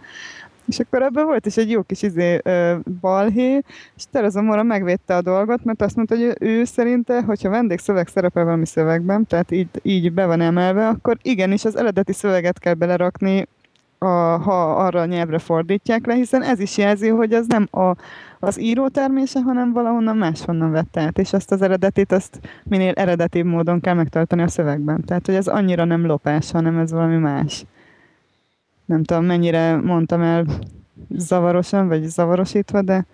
És akkor ebből volt is egy jó kis izé, ö, balhé, és Tereza Mora megvédte a dolgot, mert azt mondta, hogy ő, szerinte, hogyha vendégszöveg szerepel valami szövegben, tehát így, így be van emelve, akkor igenis az eredeti szöveget kell belerakni, a, ha arra a nyelvre fordítják le, hiszen ez is jelzi, hogy az nem a, az író termése, hanem valahonnan máshonnan vett át, és azt az eredetit, azt minél eredetibb módon kell megtartani a szövegben. Tehát, hogy ez annyira nem lopás, hanem ez valami más nem tudom mennyire mondtam el zavarosan, vagy zavarosítva, de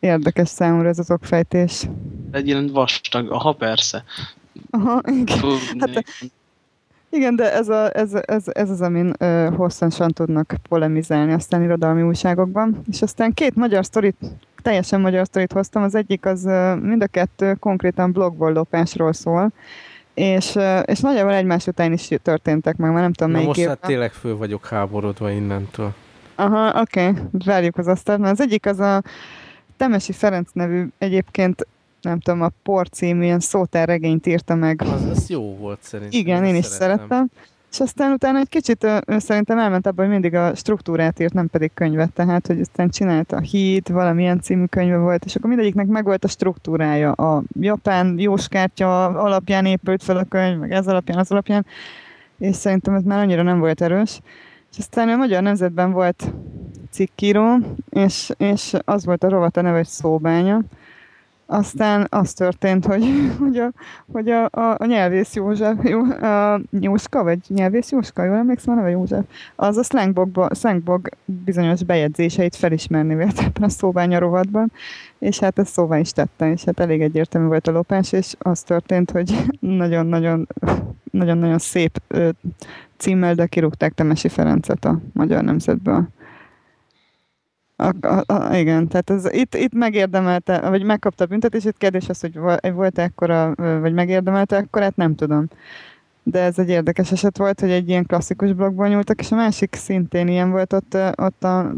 érdekes számomra ez az okfejtés. Egy ilyen vastag, aha persze. Aha, igen. Fú, hát, igen, de ez, a, ez, ez, ez az, amin ö, hosszansan tudnak polemizálni aztán irodalmi újságokban. És aztán két magyar sztorit, teljesen magyar sztorit hoztam. Az egyik az ö, mind a kettő konkrétan blogból lopásról szól és, és nagyjából egymás után is történtek meg, már nem tudom Na melyik most hát tényleg föl vagyok háborodva innentől. Aha, oké, okay. várjuk az asztalt. Az egyik az a Temesi Ferenc nevű egyébként nem tudom, a Por című ilyen szótár regényt írta meg. Az, az jó volt szerintem. Igen, én is szeretem. szeretem. És aztán utána egy kicsit ő szerintem elment abba, hogy mindig a struktúrát írt, nem pedig könyvet, tehát hogy aztán csinálta a Híd, valamilyen című könyve volt, és akkor mindegyiknek megvolt a struktúrája. A japán jóskártya alapján épült fel a könyv, meg ez alapján, az alapján, és szerintem ez már annyira nem volt erős. És aztán a Magyar Nemzetben volt cikkíró, és, és az volt a rovat a neve, hogy szóbánya, aztán az történt, hogy, hogy, a, hogy a, a, a nyelvész József, jó, a Jóska, vagy nyelvész Jóska, jól emlékszem a neve József, az a slangbog, slangbog bizonyos bejegyzéseit felismerni vélt ebben a szóványa rovatban, és hát ezt szóvá is tette, és hát elég egyértelmű volt a lopás, és az történt, hogy nagyon-nagyon nagyon-nagyon szép címmel, de kirúgták Temesi Ferencet a Magyar Nemzetből. A, a, a, igen, tehát ez, itt, itt megérdemelte, vagy megkapta a büntetését, kérdés az, hogy volt-e ekkora, vagy megérdemelte ekkorát, nem tudom. De ez egy érdekes eset volt, hogy egy ilyen klasszikus blogból nyúltak, és a másik szintén ilyen volt ott, ott a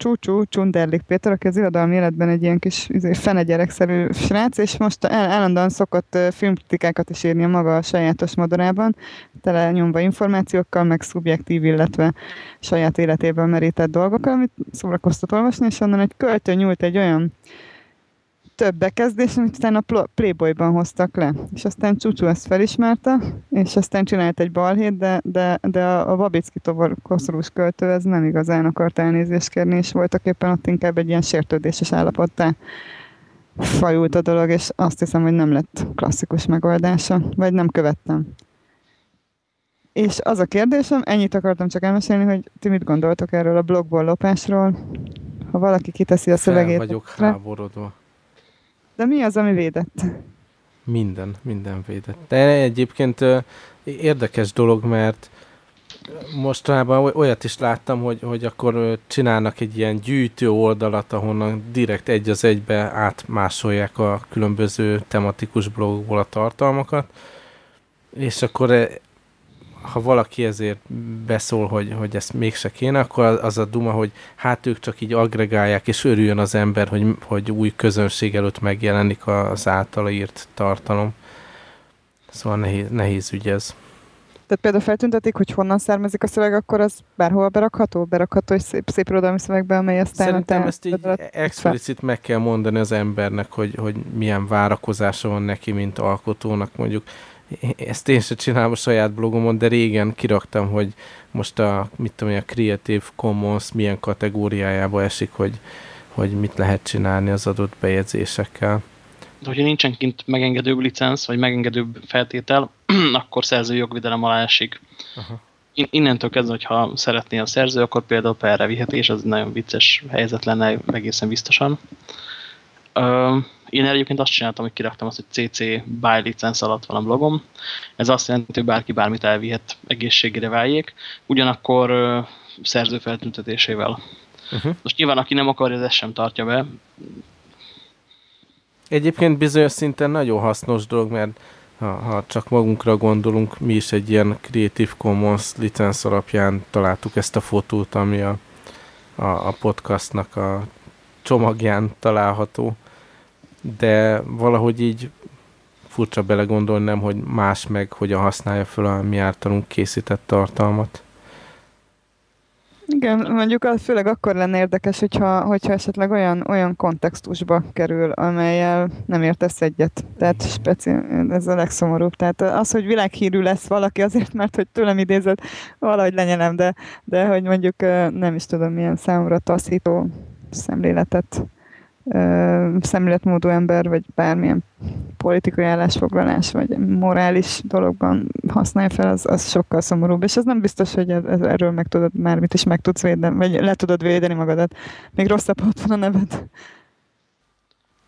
Csúcsú Csunderlik Péter, aki az irodalmi életben egy ilyen kis izé, fene gyerekszerű srác, és most el, állandóan szokott filmkritikákat is írni a maga a sajátos modorában, tele nyomva információkkal, meg szubjektív, illetve saját életében merített dolgokkal, amit szórakoztat olvasni, és onnan egy költő nyújt egy olyan több bekezdés, amit utána a Playboyban hoztak le. És aztán Csúcsú ezt felismerte, és aztán csinált egy balhét, de, de, de a, a Babicki tovar koszorús költő ez nem igazán akart elnézést kérni, és voltak éppen ott inkább egy ilyen sértődéses állapottá fajult a dolog, és azt hiszem, hogy nem lett klasszikus megoldása, vagy nem követtem. És az a kérdésem, ennyit akartam csak elmesélni, hogy ti mit gondoltok erről a blogból lopásról? Ha valaki kiteszi a szövegét. Fel vagyok háborodva. De mi az, ami védett? Minden, minden védett. De egyébként érdekes dolog, mert mostanában olyat is láttam, hogy, hogy akkor csinálnak egy ilyen gyűjtő oldalat, ahonnan direkt egy az egybe átmásolják a különböző tematikus blogokból a tartalmakat, és akkor ha valaki ezért beszól, hogy, hogy ezt mégse kéne, akkor az a duma, hogy hát ők csak így agregálják, és örüljön az ember, hogy, hogy új közönség előtt megjelenik az általa írt tartalom. Szóval nehéz, nehéz ügy ez. Tehát például feltüntetik, hogy honnan származik a szöveg, akkor az bárhol berakható? Berakható egy szép, szép irodalmi szövegbe, amely aztán... Szerintem ezt így explicit meg kell mondani az embernek, hogy, hogy milyen várakozása van neki, mint alkotónak. Mondjuk ezt én sem csinálom a saját blogomon, de régen kiraktam, hogy most a, mit tudom, a Creative Commons milyen kategóriájába esik, hogy, hogy mit lehet csinálni az adott bejegyzésekkel. De hogyha nincsen kint megengedőbb licensz, vagy megengedőbb feltétel, akkor szerző jogvidelem alá esik. Aha. Innentől kezdve, hogyha szeretné a szerző, akkor például perre viheti, és az nagyon vicces helyzet lenne egészen biztosan. Én egyébként azt csináltam, hogy kiraktam azt, hogy CC by licensz alatt van a blogom. Ez azt jelenti, hogy bárki bármit elvihet egészségére váljék, ugyanakkor uh, szerző feltüntetésével. Uh-huh. Most nyilván, aki nem akarja, ez sem tartja be. Egyébként bizonyos szinten nagyon hasznos dolog, mert ha, ha csak magunkra gondolunk, mi is egy ilyen Creative Commons licensz alapján találtuk ezt a fotót, ami a, a, a podcastnak a csomagján található de valahogy így furcsa belegondolni nem, hogy más meg hogyan használja fel a mi általunk készített tartalmat. Igen, mondjuk az főleg akkor lenne érdekes, hogyha, hogyha esetleg olyan, olyan kontextusba kerül, amelyel nem értesz egyet. Tehát speciál, ez a legszomorúbb. Tehát az, hogy világhírű lesz valaki azért, mert hogy tőlem idézett, valahogy lenyelem, de, de hogy mondjuk nem is tudom, milyen számomra taszító szemléletet szemléletmódú ember, vagy bármilyen politikai állásfoglalás, vagy morális dologban használja fel, az, az sokkal szomorúbb. És ez nem biztos, hogy ez, ez, erről meg tudod már mit is meg tudsz védeni, vagy le tudod védeni magadat. Még rosszabb ott van a neved.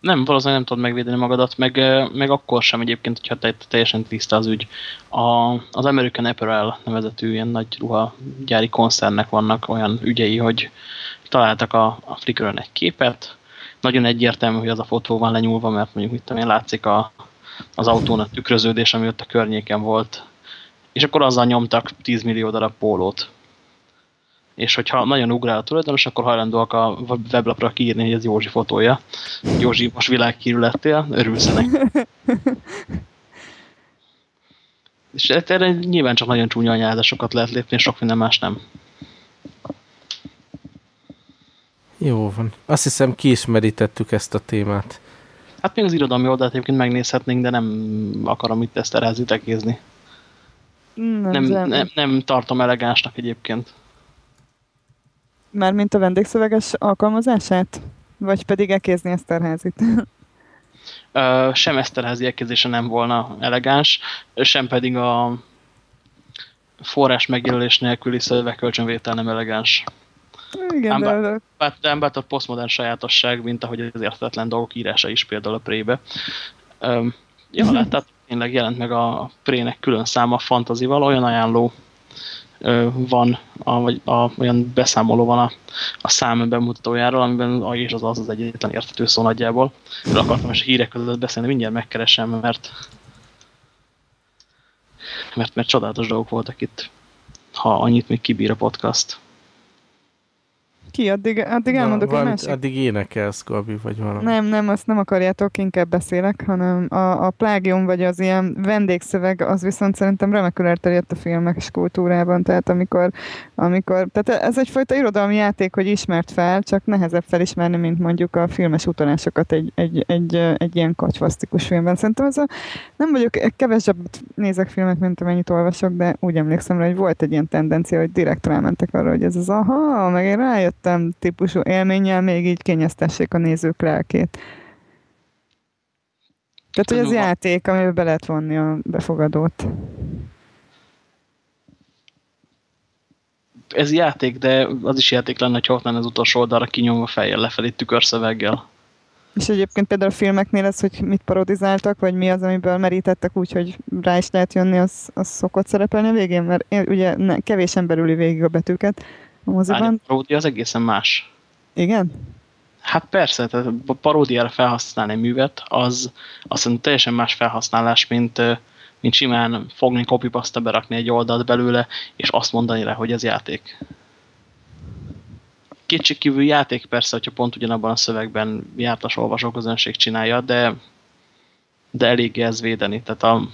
Nem, valószínűleg nem tudod megvédeni magadat, meg, meg akkor sem egyébként, hogyha te, teljesen tiszta az ügy. A, az American Apparel nevezetű ilyen nagy ruhagyári koncernek vannak olyan ügyei, hogy találtak a, a Flickr-ön egy képet, nagyon egyértelmű, hogy az a fotó van lenyúlva, mert mondjuk mit tudom én, látszik a, az autón a tükröződés, ami ott a környéken volt. És akkor azzal nyomtak 10 millió darab pólót. És hogyha nagyon ugrál a tulajdonos, akkor hajlandóak a weblapra kiírni, hogy ez Józsi fotója. Józsi, most világhírű lettél, örülsz ennek. És erre nyilván csak nagyon csúnya anyázásokat lehet lépni, és sok minden más nem. Jó van. Azt hiszem kiismerítettük ezt a témát. Hát még az irodalmi oldalt egyébként megnézhetnénk, de nem akarom itt ezt elházitekézni. Nem, Nem, nem, nem, nem tartom elegánsnak egyébként. Mármint a vendégszöveges alkalmazását? Vagy pedig ekézni Eszterházit? Ö, sem Eszterházi elkezdése nem volna elegáns, sem pedig a forrás megjelölés nélküli szövegkölcsönvétel nem elegáns. Igen, de, bár- de bár a posztmodern sajátosság, mint ahogy az értetlen dolgok írása is például a prébe. Öm, ja, láttad, tényleg jelent meg a prének külön száma fantazival, olyan ajánló ö, van, a, vagy a, olyan beszámoló van a, a szám bemutatójáról, amiben a és az az az egyetlen érthető szó nagyjából. Erről akartam a hírek között beszélni, mindjárt megkeresem, mert mert, mert csodálatos dolgok voltak itt, ha annyit még kibír a podcast. Ki? Addig, addig elmondok egy Valamit- másik. Addig énekelsz, Gabi, vagy valami. Nem, nem, azt nem akarjátok, inkább beszélek, hanem a, a plágium vagy az ilyen vendégszöveg, az viszont szerintem remekül elterjedt a filmes kultúrában, tehát amikor, amikor, tehát ez egyfajta irodalmi játék, hogy ismert fel, csak nehezebb felismerni, mint mondjuk a filmes utalásokat egy, egy, egy, egy ilyen kacsvasztikus filmben. Szerintem ez a, nem vagyok, kevesebbet nézek filmet, mint amennyit olvasok, de úgy emlékszem rá, hogy volt egy ilyen tendencia, hogy direkt rámentek arra, hogy ez az aha, meg én rájöttem típusú élménnyel még így kényeztessék a nézők lelkét. Tehát, hogy az játék, amiben be lehet vonni a befogadót. ez játék, de az is játék lenne, ha ott lenne az utolsó oldalra kinyomva fejjel lefelé tükörszöveggel. És egyébként például a filmeknél ez, hogy mit parodizáltak, vagy mi az, amiből merítettek úgy, hogy rá is lehet jönni, az, az szokott szerepelni a végén, mert én ugye ne, kevésen belüli végig a betűket a moziban. A paródia az egészen más. Igen? Hát persze, tehát a paródiára felhasználni egy művet, az azt hiszem teljesen más felhasználás, mint, mint simán fogni, copypasta berakni egy oldalt belőle, és azt mondani rá, hogy ez játék. Kétségkívül játék persze, hogyha pont ugyanabban a szövegben jártas olvasóközönség csinálja, de, de elég ez védeni. Tehát a.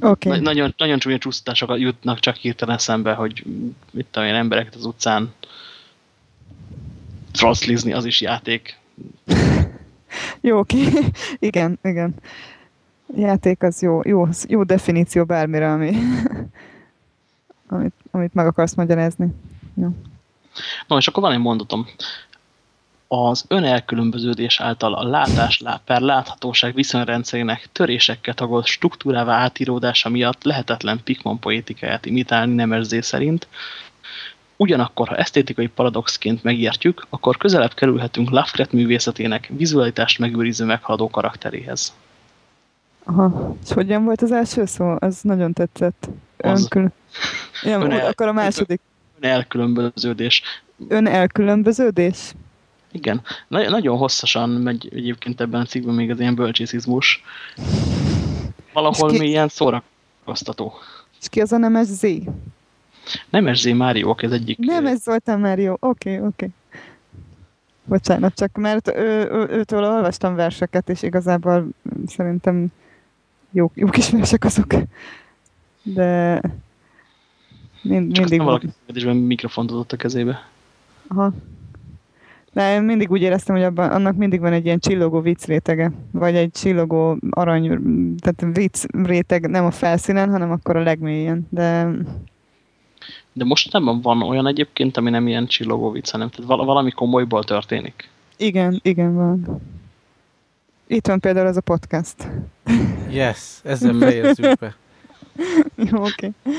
Okay. Na, nagyon, nagyon csúnya csúsztatások jutnak csak hirtelen szembe, hogy mit tudom én, embereket az utcán troszlizni, az is játék. Jó, oké. igen, igen. Játék az jó, jó, jó definíció bármire, ami, amit, amit meg akarsz magyarázni. Jó. No, és akkor van egy mondatom. Az önelkülönböződés által a látás lá- per láthatóság viszonyrendszerének törésekkel tagolt struktúrává átíródása miatt lehetetlen Pikman poétikáját imitálni Nemerzé szerint. Ugyanakkor, ha esztétikai paradoxként megértjük, akkor közelebb kerülhetünk Lovecraft művészetének vizualitást megőriző meghaladó karakteréhez. Aha. És hogyan volt az első szó? Az nagyon tetszett. Önkül... Ja, Önel- akkor a második. Önelkülönböződés. Önelkülönböződés? Igen. Na nagyon hosszasan megy egyébként ebben a cikkben még az ilyen bölcsészizmus. Valahol ki- mi ilyen szórakoztató. És ki az a nemes Z? Nem Erzé Máriók, ez egyik... Nem, ez Zoltán már jó. Oké, okay, oké. Okay. Bocsánat, csak mert ő, ő, őtől olvastam verseket, és igazából szerintem jó, jó kis versek azok. De mind, Csak mindig aztán volt. valaki mikrofont adott a kezébe. Aha. De én mindig úgy éreztem, hogy abban, annak mindig van egy ilyen csillogó vicc rétege, vagy egy csillogó arany, tehát vicc réteg nem a felszínen, hanem akkor a legmélyen. De De most nem van olyan egyébként, ami nem ilyen csillogó vicc, hanem tehát val- valami komolyból történik. igen, igen van. Itt van például ez a podcast. Yes, ezzel fejezzük be. Jó, oké. Okay.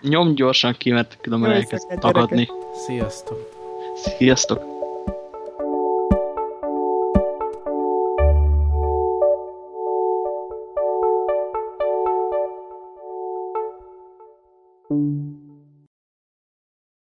Nyom gyorsan ki, mert különben elkezd tagadni. Sziasztok! Sziasztok!